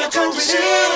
要穿多些。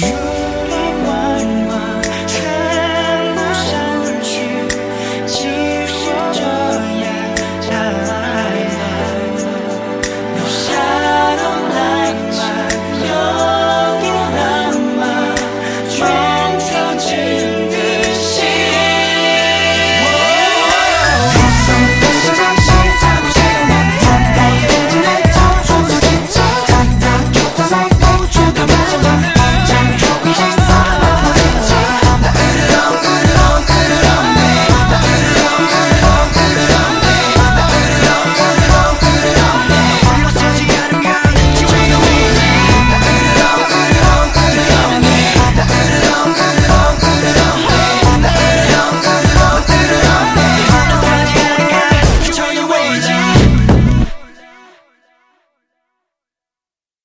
Yeah.